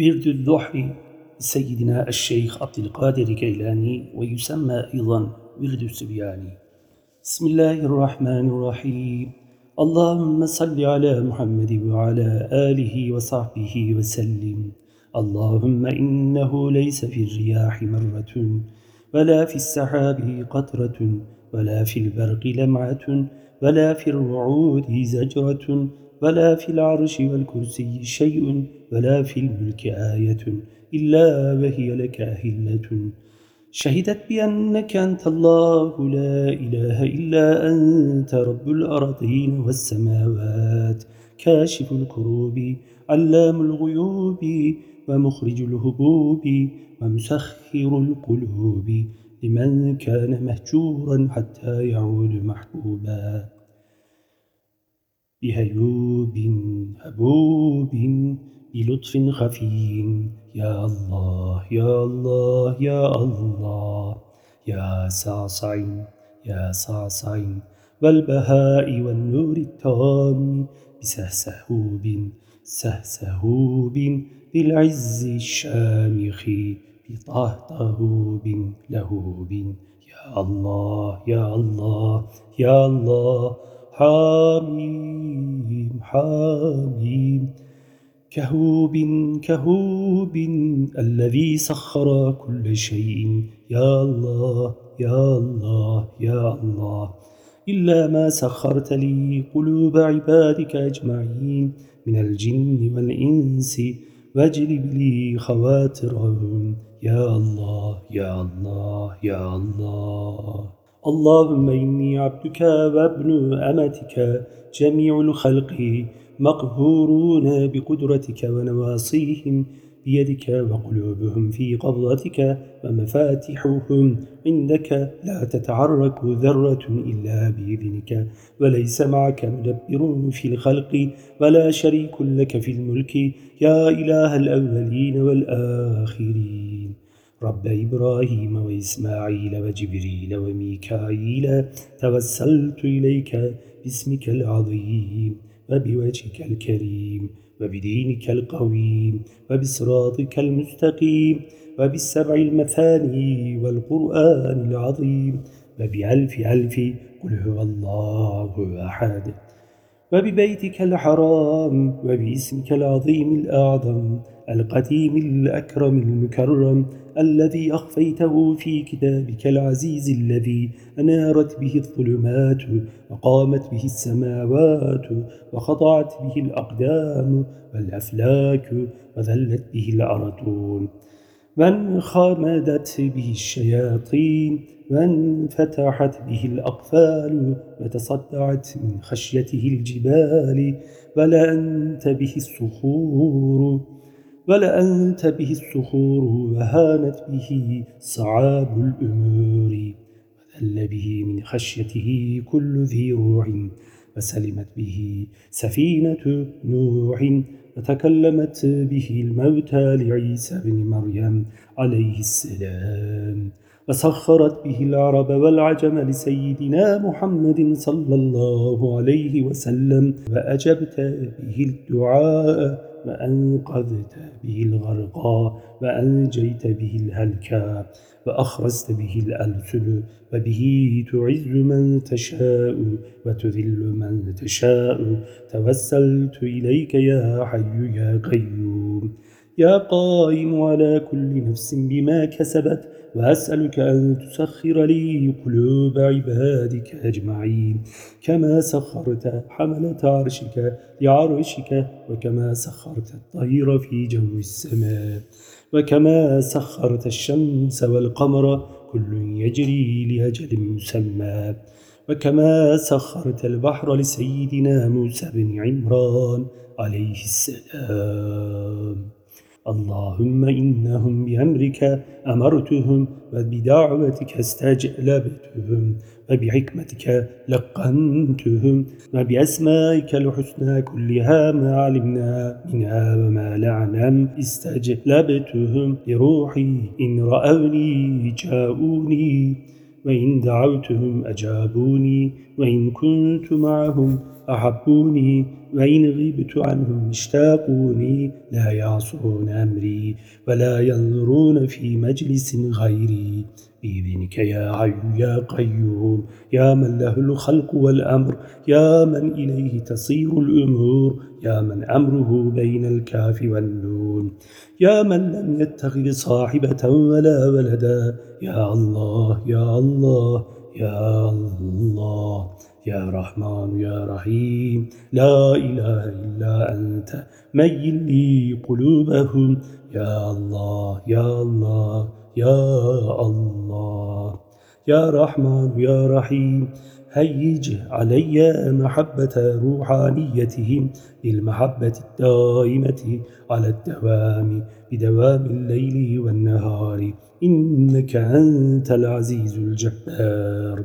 ورد الضحى سيدنا الشيخ عبد القادر كيلاني ويسمى أيضا ورد السبياني. بسم الله الرحمن الرحيم. اللهم صل على محمد وعلى آله وصحبه وسلم. اللهم إنه ليس في الرياح مرة ولا في السحاب قطرة ولا في البرق لمعة ولا في الرعود زجرة ولا في العرش والكرسي شيء ولا في الملك آية إلا وهي لك أهلة شهدت بأنك أنت الله لا إله إلا أنت رب الأرضين والسماوات كاشف الكروب علام الغيوب ومخرج الهبوب ومسخر القلوب لمن كان مهجورا حتى يعود محبوبا. بهيوب هبوب بلطف خفي. يا الله يا الله يا الله يا صعصع يا صعصع والبهاء والنور التام بسهسهوب سهسهوب بالعز الشامخ بطهطهوب لهوب. يا الله يا الله يا الله. حاميم حاميم كهوب كهوب الذي سخر كل شيء. يا الله يا الله يا الله. إلا ما سخرت لي قلوب عبادك أجمعين من الجن والإنس واجلب لي خواترهم. يا الله يا الله يا الله. اللهم إني عبدك وابن أمتك جميع الخلق مقهورون بقدرتك ونواصيهم بيدك وقلوبهم في قبضتك ومفاتحهم عندك لا تتعرك ذرة إلا بإذنك وليس معك مدبر في الخلق ولا شريك لك في الملك. يا إله الأولين والآخرين. رب إبراهيم وإسماعيل وجبريل وميكائيل توسلت إليك باسمك العظيم وبوجهك الكريم وبدينك القويم وبصراطك المستقيم وبالسبع المثاني والقرآن العظيم وبألف ألف قل هو الله أحد وببيتك الحرام وباسمك العظيم الأعظم القديم الأكرم المكرم الذي أخفيته في كتابك العزيز الذي أنارت به الظلمات وقامت به السماوات وخضعت به الأقدام والأفلاك وذلت به الأرضون. من خامدت به الشياطين من فتحت به الأقفال وتصدعت من خشيته الجبال ولأنت به الصخور. ولأنت به الصخور وهانت به صعاب الأمور. وذل به من خشيته كل ذي روح وسلمت به سفينة نوح. وتكلمت به الموتى لعيسى بن مريم عليه السلام. وسخرت به العرب والعجم لسيدنا محمد صلى الله عليه وسلم. وأجبت به الدعاء وأنقذت به الغرقى وأنجيت به الهلكى وأخرست به الألسل وبه تعز من تشاء وتذل من تشاء. توسلت إليك يا حي يا قيوم. يا قائم على كل نفس بما كسبت وأسألك أن تسخر لي قلوب عبادك أجمعين. كما سخرت حملة عرشك لعرشك وكما سخرت الطير في جو السماء وكما سخرت الشمس والقمر كل يجري لأجل مسمى. وكما سخرت البحر لسيدنا موسى بن عمران عليه السلام. اللهم إنهم بأمرك أمرتهم وبدعوتك استجلبتهم وبحكمتك لقنتهم وبأسمائك الحسنى كلها ما علمنا منها وما لعنم استجلبتهم لروحي إن رأوني جاءوني وإن دعوتهم أجابوني وإن كنت معهم أحبوني وإن غبت عنهم اشتاقوني لا يعصون أمري ولا ينظرون في مجلس غيري بإذنك يا حي يا قيوم يا من له الخلق والأمر يا من إليه تصير الأمور يا من أمره بين الكاف والنون يا من لم يتخذ صاحبة ولا ولدا يا الله يا الله يا الله يا رحمن يا رحيم. لا إله إلا أنت ميل لي قلوبهم. يا الله يا الله يا الله. يا رحمن يا رحيم هيج علي محبة روحانيتهم للمحبة الدائمة على الدوام بدوام الليل والنهار. إنك أنت العزيز الجبار.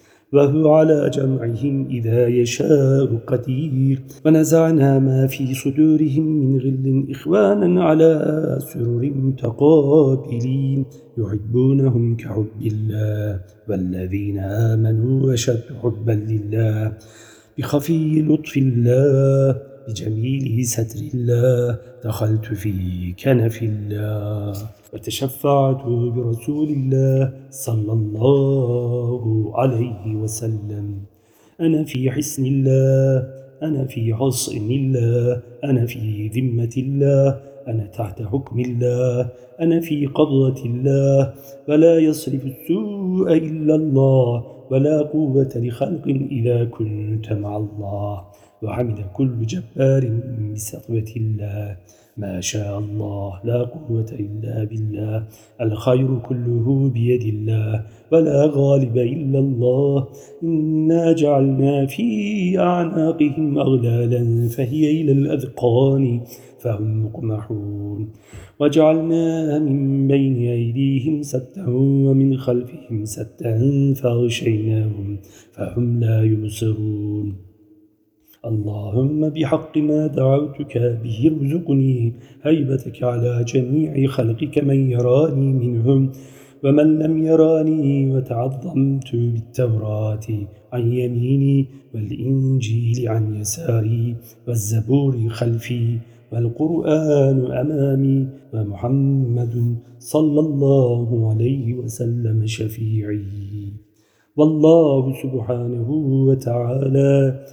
وهو على جمعهم إذا يشاء قدير. ونزعنا ما في صدورهم من غل إخوانا على سرر متقابلين. يحبونهم كحب الله والذين آمنوا وشد حبا لله. بخفي لطف الله بجميل ستر الله. دخلت في كنف الله. وتشفعت برسول الله صلى الله عليه وسلم. أنا في حسن الله أنا في حصن الله أنا في ذمة الله أنا تحت حكم الله أنا في قبضة الله. ولا يصرف السوء إلا الله ولا قوة لخلق إذا كنت مع الله. وعمل كل جبار بسطوة الله. ما شاء الله لا قوة إلا بالله. الخير كله بيد الله ولا غالب إلا الله. إنا جعلنا في أعناقهم أغلالا فهي إلى الأذقان فهم مقمحون. وجعلنا من بين أيديهم ستا ومن خلفهم ستا فغشيناهم فهم لا يبصرون. اللهم بحق ما دعوتك به ارزقني هيبتك على جميع خلقك من يراني منهم ومن لم يراني وتعظمت بالتوراة عن يميني والإنجيل عن يساري والزبور خلفي والقرآن أمامي ومحمد صلى الله عليه وسلم شفيعي. والله سبحانه وتعالى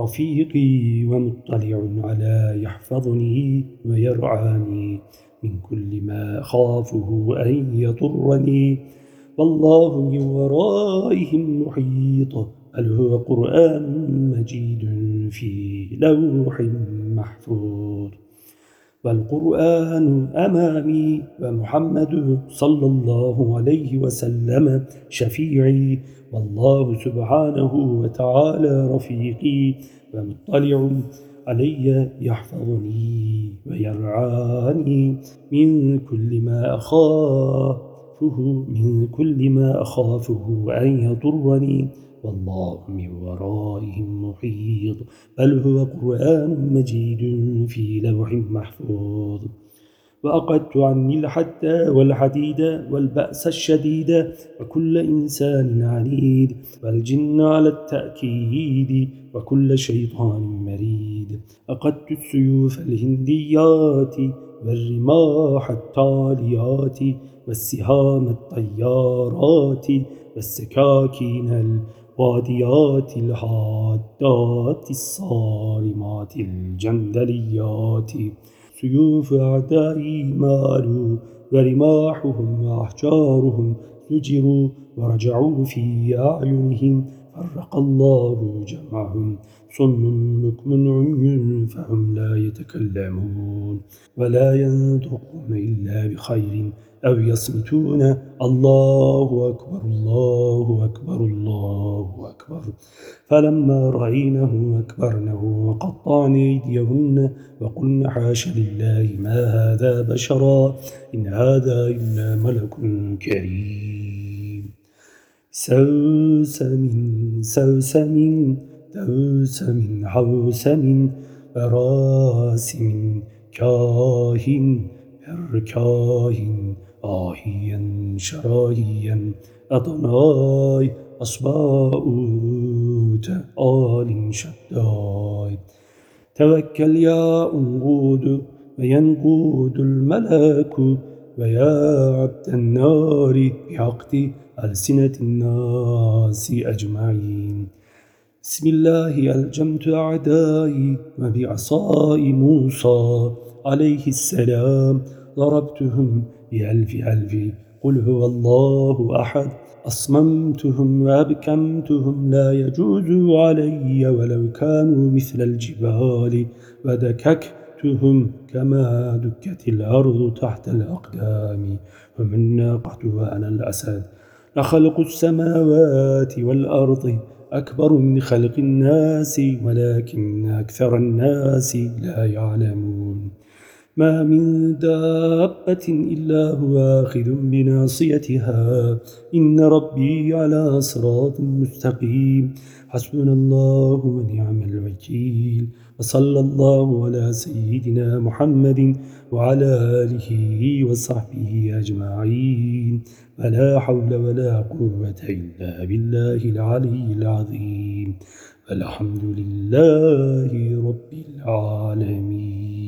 رفيقي ومطلع على يحفظني ويرعاني. من كل ما خافه أن يضرني. والله من ورائهم محيط. بل هو قرآن مجيد في لوح محفوظ. والقرآن أمامي ومحمد صلى الله عليه وسلم شفيعي والله سبحانه وتعالى رفيقي ومطلع علي يحفظني ويرعاني من كل ما أخافه من كل ما أخافه أن يضرني. والله من ورائهم محيط بل هو قرآن مجيد في لوح محفوظ. وأقدت عني الحد والحديد والبأس الشديد وكل إنسان عنيد والجن على التأكيد وكل شيطان مريد. أقدت السيوف الهنديات والرماح التاليات والسهام الطيارات والسكاكين الواديات الحادات الصارمات الجندليات سيوف أعدائي مالوا ورماحهم وأحجارهم زجروا ورجعوا في أعينهم فرق الله جمعهم صم بكم عمي فهم لا يتكلمون ولا ينطقون إلا بخير أو يصمتون الله أكبر الله أكبر الله أكبر. فلما رأينه أكبرنه وقطعن أيديهن وقلن حاش لله ما هذا بشرا إن هذا إلا ملك كريم. سوسم سوسم دوسم حوسم براسم كاهن بركاهن آهيا شراهيا أطناي أصباء آل شداي توكل يا أنقود وينقود الملك ويا عبد النار بعقد ألسنة الناس أجمعين. بسم الله ألجمت أعدائي وبعصاء موسى عليه السلام ضربتهم بألف ألف قل هو الله أحد. أصممتهم وأبكمتهم لا يجوز علي ولو كانوا مثل الجبال ودككتهم كما دكت الأرض تحت الأقدام. ومن ناقحت وأنا الأسد. لخلق السماوات والأرض أكبر من خلق الناس ولكن أكثر الناس لا يعلمون. ما من دابة إلا هو آخذ بناصيتها. إن ربي على صراط مستقيم. حسبنا الله ونعم الوكيل. وصلى الله على سيدنا محمد وعلى آله وصحبه أجمعين. فلا حول ولا قوة إلا بالله العلي العظيم. الحمد لله رب العالمين.